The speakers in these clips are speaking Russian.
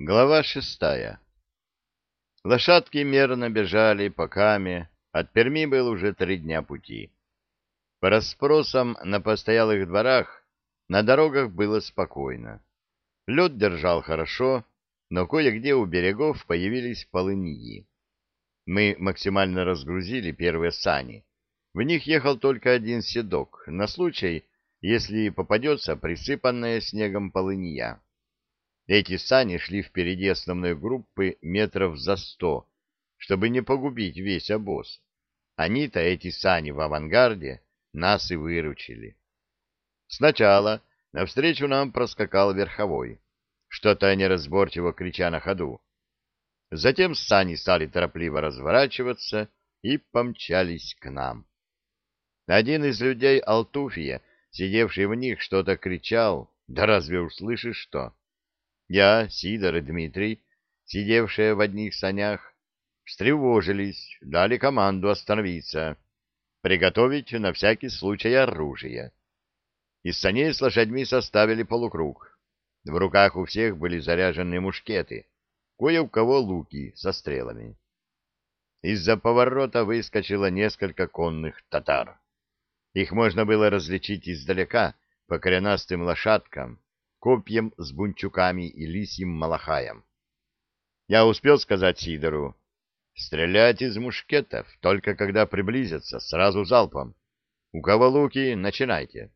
Глава шестая Лошадки мерно бежали по каме, от Перми был уже три дня пути. По расспросам на постоялых дворах на дорогах было спокойно. Лед держал хорошо, но кое-где у берегов появились полыньи. Мы максимально разгрузили первые сани. В них ехал только один седок, на случай, если попадется присыпанная снегом полынья. Эти сани шли впереди основной группы метров за сто, чтобы не погубить весь обоз. Они-то, эти сани в авангарде, нас и выручили. Сначала навстречу нам проскакал верховой, что-то неразборчиво крича на ходу. Затем сани стали торопливо разворачиваться и помчались к нам. Один из людей Алтуфия, сидевший в них, что-то кричал, да разве услышишь что? Я, Сидор и Дмитрий, сидевшие в одних санях, встревожились, дали команду остановиться, приготовить на всякий случай оружие. Из саней с лошадьми составили полукруг. В руках у всех были заряжены мушкеты, кое у кого луки со стрелами. Из-за поворота выскочило несколько конных татар. Их можно было различить издалека по коренастым лошадкам, копьем с бунчуками и лисьим малахаем. Я успел сказать Сидору, стрелять из мушкетов, только когда приблизятся, сразу залпом. У кого луки, начинайте.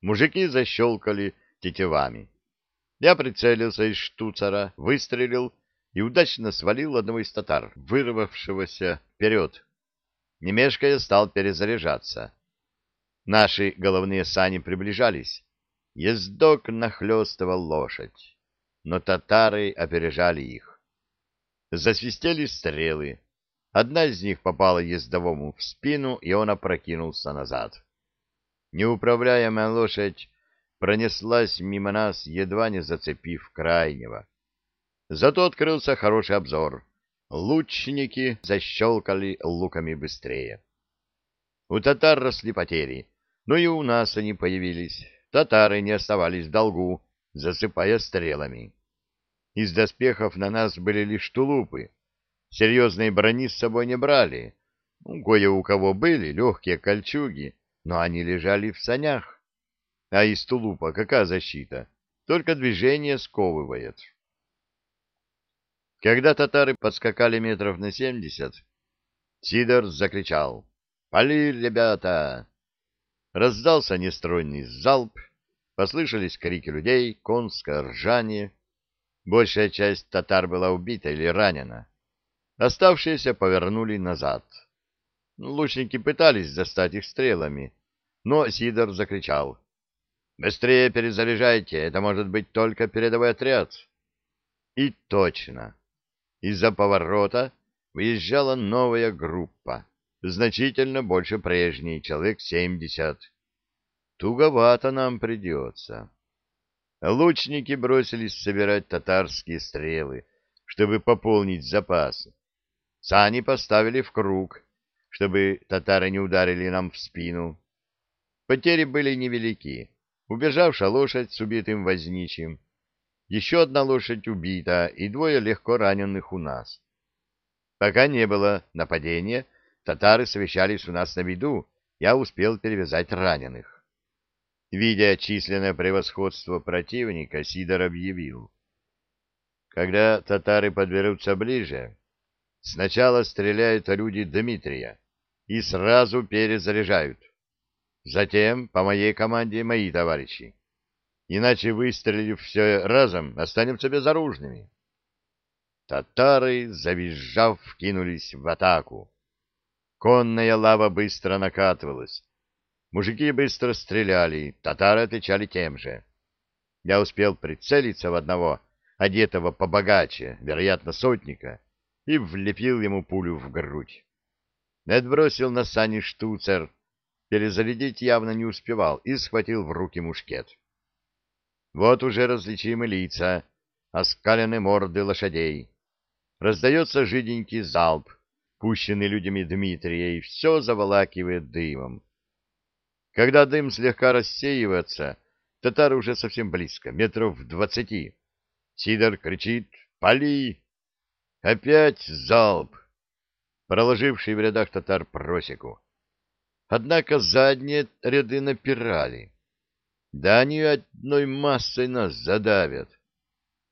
Мужики защелкали тетивами. Я прицелился из штуцера, выстрелил и удачно свалил одного из татар, вырвавшегося вперед. Немешкая стал перезаряжаться. Наши головные сани приближались. Ездок нахлёстывал лошадь, но татары опережали их. Засвистели стрелы. Одна из них попала ездовому в спину, и он опрокинулся назад. Неуправляемая лошадь пронеслась мимо нас, едва не зацепив крайнего. Зато открылся хороший обзор. Лучники защелкали луками быстрее. У татар росли потери, но и у нас они появились татары не оставались в долгу, засыпая стрелами. Из доспехов на нас были лишь тулупы. Серьезные брони с собой не брали. Ну, кое у кого были легкие кольчуги, но они лежали в санях. А из тулупа какая защита? Только движение сковывает. Когда татары подскакали метров на семьдесят, Сидор закричал «Пали, ребята!» Раздался нестройный залп, послышались крики людей, конское ржание. Большая часть татар была убита или ранена. Оставшиеся повернули назад. Лучники пытались достать их стрелами, но Сидор закричал. «Быстрее перезаряжайте, это может быть только передовой отряд». И точно. Из-за поворота выезжала новая группа значительно больше прежней, человек семьдесят. Туговато нам придется. Лучники бросились собирать татарские стрелы, чтобы пополнить запасы. Сани поставили в круг, чтобы татары не ударили нам в спину. Потери были невелики. Убежавшая лошадь с убитым возничим, еще одна лошадь убита и двое легко раненых у нас. Пока не было нападения, Татары совещались у нас на виду, я успел перевязать раненых. Видя численное превосходство противника, Сидор объявил. Когда татары подберутся ближе, сначала стреляют люди Дмитрия и сразу перезаряжают. Затем, по моей команде, мои товарищи. Иначе, выстрелив все разом, останемся безоружными. Татары, завизжав, кинулись в атаку. Конная лава быстро накатывалась. Мужики быстро стреляли, татары отвечали тем же. Я успел прицелиться в одного, одетого побогаче, вероятно, сотника, и влепил ему пулю в грудь. Нед бросил на сани штуцер, перезарядить явно не успевал и схватил в руки мушкет. Вот уже различимы лица, оскалены морды лошадей. Раздается жиденький залп, пущенный людьми Дмитрия, и все заволакивает дымом. Когда дым слегка рассеивается, татары уже совсем близко, метров в двадцати. Сидор кричит «Пали!» Опять залп, проложивший в рядах татар просеку. Однако задние ряды напирали. Да они одной массой нас задавят.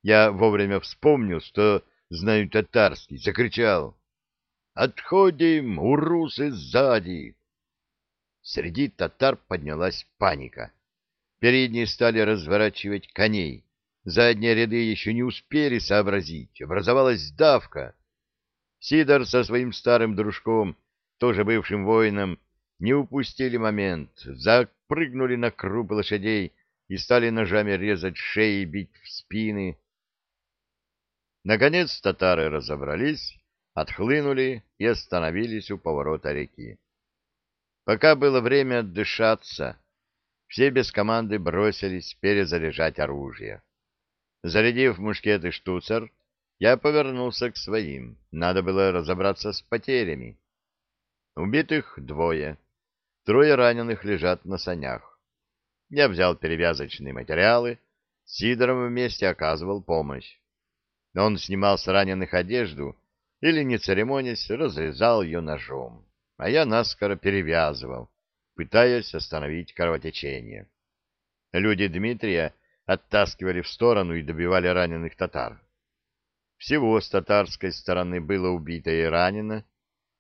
Я вовремя вспомнил, что знаю татарский, закричал. «Отходим, урусы сзади!» Среди татар поднялась паника. Передние стали разворачивать коней. Задние ряды еще не успели сообразить. Образовалась давка. Сидор со своим старым дружком, тоже бывшим воином, не упустили момент, запрыгнули на круп лошадей и стали ножами резать шеи, бить в спины. Наконец татары разобрались, отхлынули и остановились у поворота реки. Пока было время отдышаться, все без команды бросились перезаряжать оружие. Зарядив мушкет и штуцер, я повернулся к своим. Надо было разобраться с потерями. Убитых двое. Трое раненых лежат на санях. Я взял перевязочные материалы, Сидором вместе оказывал помощь. Он снимал с раненых одежду или, не церемонясь, разрезал ее ножом, а я наскоро перевязывал, пытаясь остановить кровотечение. Люди Дмитрия оттаскивали в сторону и добивали раненых татар. Всего с татарской стороны было убито и ранено,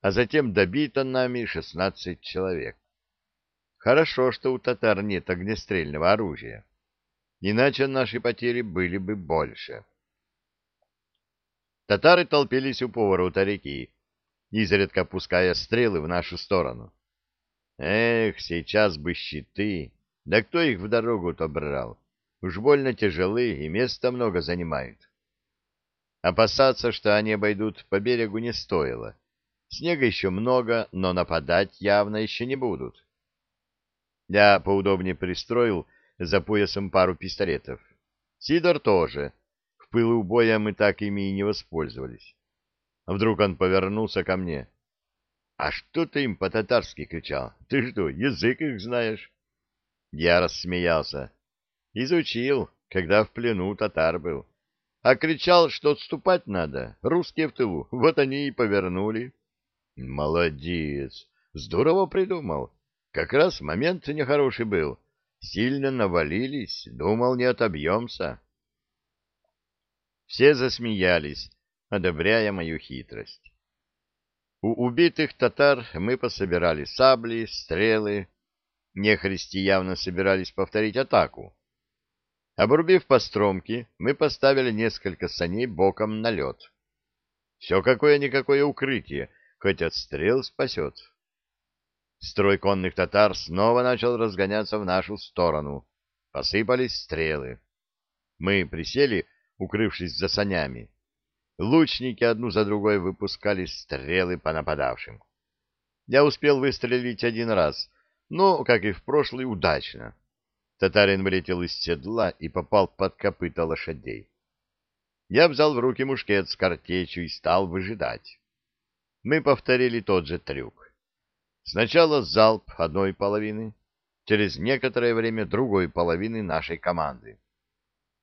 а затем добито нами шестнадцать человек. Хорошо, что у татар нет огнестрельного оружия, иначе наши потери были бы больше. Татары толпились у поворота реки, изредка пуская стрелы в нашу сторону. Эх, сейчас бы щиты, да кто их в дорогу-то брал? Уж больно тяжелы и места много занимают. Опасаться, что они обойдут по берегу, не стоило. Снега еще много, но нападать явно еще не будут. Я поудобнее пристроил за поясом пару пистолетов. Сидор тоже. Пылу боя мы так ими и не воспользовались. Вдруг он повернулся ко мне. — А что ты им по-татарски кричал? Ты что, язык их знаешь? Я рассмеялся. Изучил, когда в плену татар был. А кричал, что отступать надо, русские в тылу. Вот они и повернули. — Молодец! Здорово придумал. Как раз момент нехороший был. Сильно навалились, думал, не отобьемся. Все засмеялись, одобряя мою хитрость. У убитых татар мы пособирали сабли, стрелы. Нехристи явно собирались повторить атаку. Обрубив постромки, мы поставили несколько саней боком на лед. Все какое-никакое укрытие, хоть от стрел спасет. Строй конных татар снова начал разгоняться в нашу сторону. Посыпались стрелы. Мы присели, укрывшись за санями. Лучники одну за другой выпускали стрелы по нападавшим. Я успел выстрелить один раз, но, как и в прошлый, удачно. Татарин вылетел из седла и попал под копыта лошадей. Я взял в руки мушкет с картечью и стал выжидать. Мы повторили тот же трюк. Сначала залп одной половины, через некоторое время другой половины нашей команды.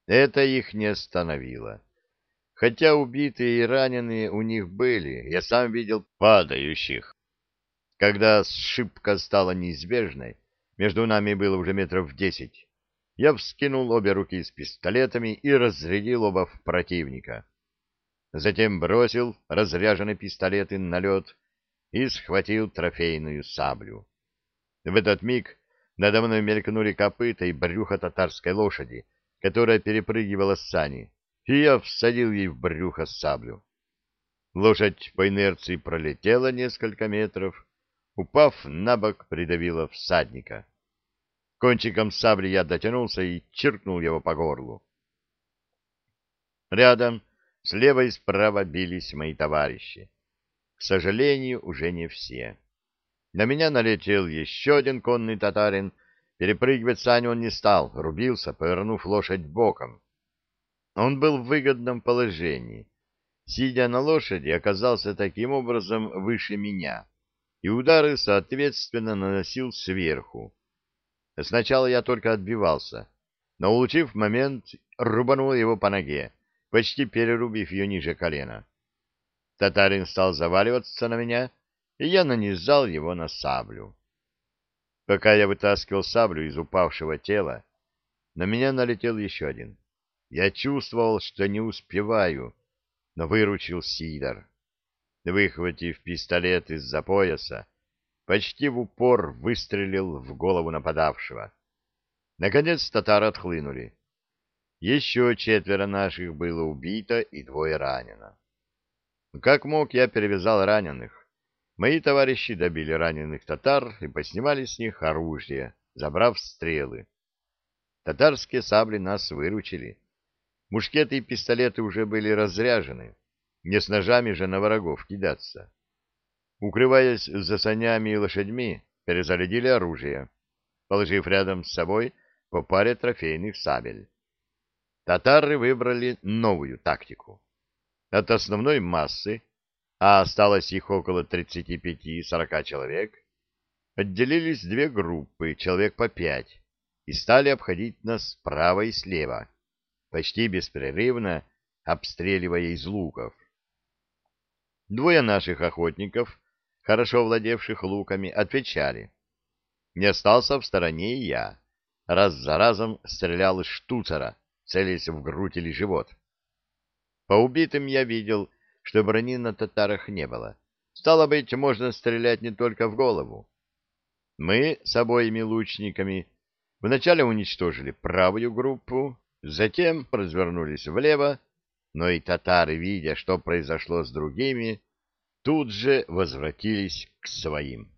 Это их не остановило. Хотя убитые и раненые у них были, я сам видел падающих. Когда сшибка стала неизбежной, между нами было уже метров десять, я вскинул обе руки с пистолетами и разрядил оба в противника. Затем бросил разряженные пистолеты на лед и схватил трофейную саблю. В этот миг надо мной мелькнули копыта и брюхо татарской лошади, которая перепрыгивала с сани, и я всадил ей в брюхо саблю. Лошадь по инерции пролетела несколько метров, упав на бок, придавила всадника. Кончиком сабли я дотянулся и чиркнул его по горлу. Рядом, слева и справа бились мои товарищи. К сожалению, уже не все. На меня налетел еще один конный татарин. Перепрыгивать сани он не стал, рубился, повернув лошадь боком. Он был в выгодном положении. Сидя на лошади, оказался таким образом выше меня, и удары, соответственно, наносил сверху. Сначала я только отбивался, но, улучив момент, рубанул его по ноге, почти перерубив ее ниже колена. Татарин стал заваливаться на меня, и я нанизал его на саблю. Пока я вытаскивал саблю из упавшего тела, на меня налетел еще один. Я чувствовал, что не успеваю, но выручил Сидор. Выхватив пистолет из-за пояса, почти в упор выстрелил в голову нападавшего. Наконец татары отхлынули. Еще четверо наших было убито и двое ранено. Как мог, я перевязал раненых. Мои товарищи добили раненых татар и поснимали с них оружие, забрав стрелы. Татарские сабли нас выручили. Мушкеты и пистолеты уже были разряжены. Не с ножами же на врагов кидаться. Укрываясь за санями и лошадьми, перезарядили оружие, положив рядом с собой по паре трофейных сабель. Татары выбрали новую тактику. От основной массы, а осталось их около 35-40 человек, отделились две группы, человек по пять, и стали обходить нас справа и слева, почти беспрерывно обстреливая из луков. Двое наших охотников, хорошо владевших луками, отвечали. Не остался в стороне и я. Раз за разом стрелял из штуцера, целясь в грудь или живот. По убитым я видел, что брони на татарах не было. Стало быть, можно стрелять не только в голову. Мы с обоими лучниками вначале уничтожили правую группу, затем развернулись влево, но и татары, видя, что произошло с другими, тут же возвратились к своим.